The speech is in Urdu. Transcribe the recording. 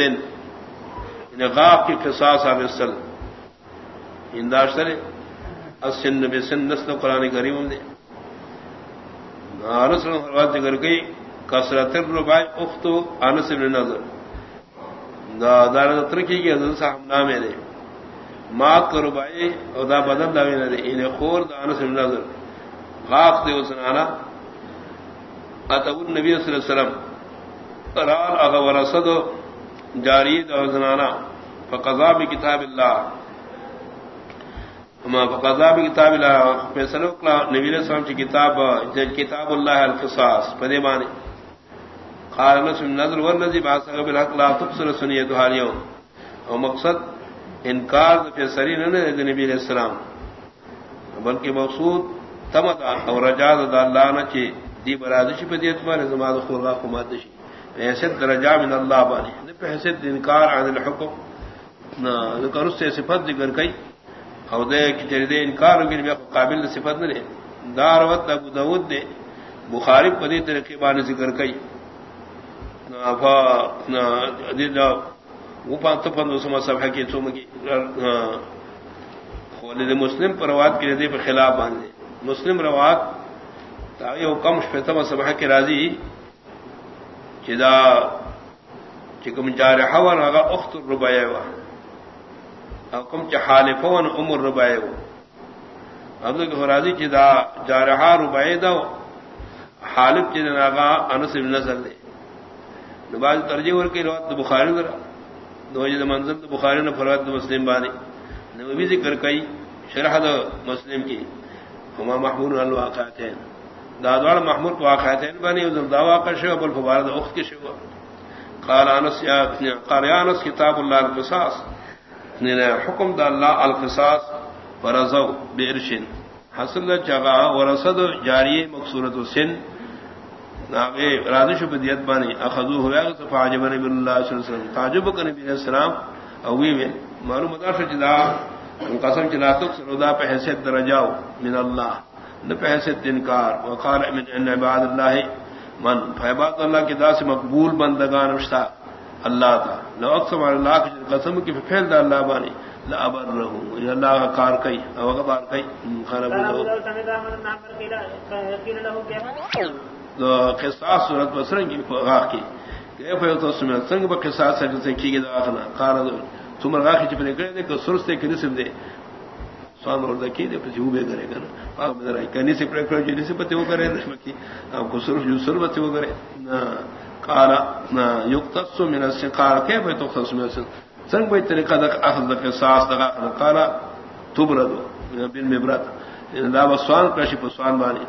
سن غاف کی قصاص آب سل. ہنداشتر اسن بے سن نسل قرآن کریم نے. انس ذکر گئی. کثرت الربائی اخت انس بن نظر. دا دار ترکی کی حضرت صاحب نام ہے مات کو ربائی اور دا بدل دا نہ انہیں خور دا انس بن نظر. غاف دے اسنانا اتو النبی صلی اللہ علیہ وسلم. رال اغا ورسد جاری دا زنانا فقضا بکتاب اللہ۔ فقضا بکتاب اللہ، فیصلہ اکلا نبی علیہ السلام چی کتاب کتاب اللہ القصاص، پدے مانے قال نسم نظر والذی باسق بالحق لا تبصر سنیت حالیوں اور مقصد، انکار فیصلی نہ نبی علیہ السلام۔ بلکہ مقصود تمتا اور رجاز دا اللہ نہ چی دی برادشی پہ دیت مانے زمان خورغا خمادشی حیثیت یعنی درجہ من اللہ بانی پہ حیثیت انکار عن الحکم. ذکر اس سے صفت ذکر کئی. او دے کی چلی دے انکار ہوگی، نبی قابل صفت نہ رہے دار وقت ابو داود دے. بخاری پدی طریقے بانے ذکر کئی. وہ پانت پند اسما صفحہ کی چوم کی خولد مسلم پر روات کے دے پہ خلاف باندھے مسلم روات تاغی حکم شپتم صفحہ کے راضی چدا چکم جار ہون اگا اخت ربائے وا. حکم چالفون عمر ربائے وہ اب تو راضی چدا جارہا ربائے دو حالف چد ناگا انس نظر دے. نباز ترجیح ور کی روات بخاری ذرا دو جد منظر تو بخاری نے فروات مسلم بانی نبی ذکر کئی شرح دو مسلم کی. ہما محمود الواقعات ہیں دادوار محمود واقعات ہیں بانی دا واقع شو بل فبارد اخت کی شو قال انس یا قال انس، کتاب اللہ القصاص. حکم دا اللہ القصاص ورزو بیرشن حسن جگہ ورسد جاری مقصورت سن. رادش بدیت بانی. اخذو ہویا ہوا فاجب نبی اللہ صلی اللہ علیہ وسلم. تعجب کا نبی علیہ السلام. اوی میں معلوم مدار جدا، قسم چلا تو سرودا پہ حیثیت درجاؤ من اللہ نہ پہ حیثیت انکار. وقال من ان عباد اللہ من فعباد اللہ کی دا سے مقبول بندگان رشتہ اللہ تھا لو اقسم اللہ کی قسم کی پھیل دا اللہ بانی۔ لا ابر رہوں یہ اللہ کا کار کئی او غبار کئی۔ خراب ہو قصاص صورت بسرنگی غاق کی۔ کیف یو تسمع سنگ با قصاص سے کی گدا اخنا قال تم غاق چ پنے کرے کہ سرستے کہ نسب دے۔ سوان اور دکی دے پھر ہوبے کرے گا پاک بدر ہے کنی سے پڑے کرے سے پتے ہو کرے نشمکی آپ کو سرف جو سربت ہو کرے۔ قال یقتص من السقار کیف تختص من سنگ بے طریقہ دا اخذ دا قصاص دا قال تبرد بالمبرد دا وسوان کرشی پسوان بانی